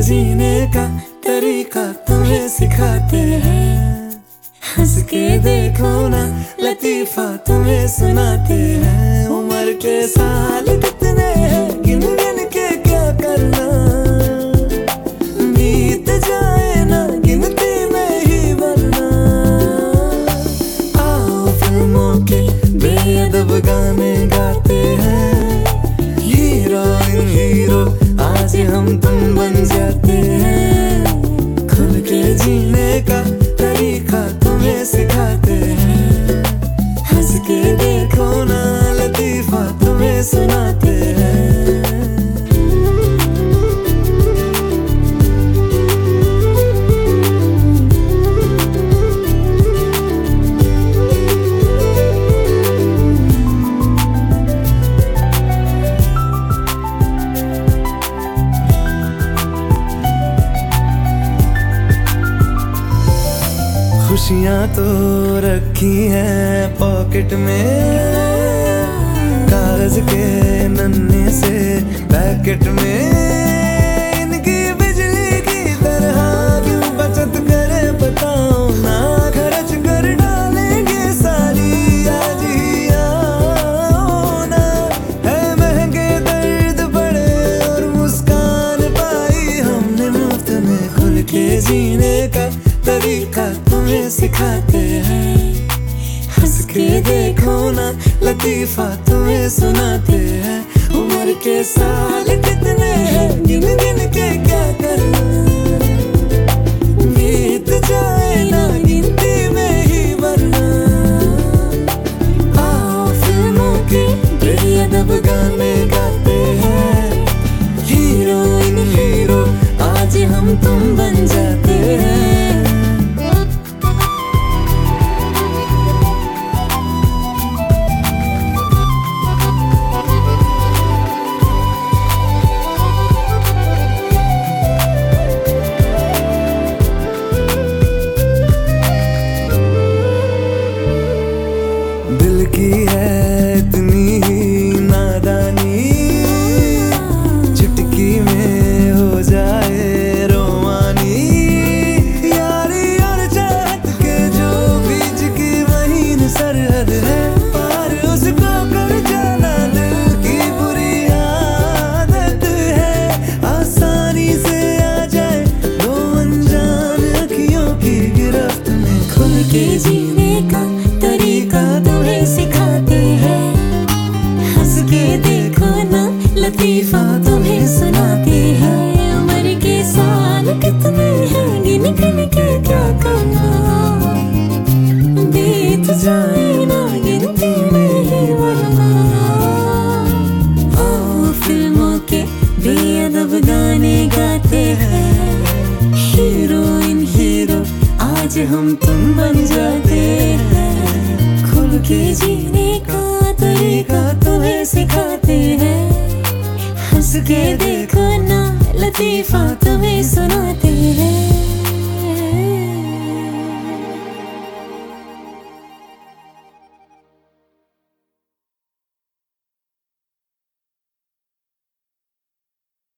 जीने का तरीका तुम्हें सिखाते हैं। हंस के देखो ना, लतीफा तुम्हें सुनाते हैं। उम्र के साल सुनाते हैं। खुशियाँ तो रखी हैं पॉकेट में। कागज़ के नन्हे से पैकेट में बिजली की तरह बचत करे बताओ ना खर्च कर डालेंगे सारी ही है महँगे दर्द बड़े और मुस्कान पाई हमने में खुल के जीने का तरीका तुम्हें सिखाते के देखो ना लतीफा तुम्हें सुनाते हैं उम्र के साल तुम्हें सुनाते हैं उम्र के साल कितने हैं गिन गिन के क्या करना? बीत जाए ना में वरना आओ फ़िल्मों के बेअदब गाने गाते हैं। हीरोइन हीरो आज हम तुम बन जाते हैं। खुल के जीने का तरीका के देखो ना लतीफा तुम्हें सुनाते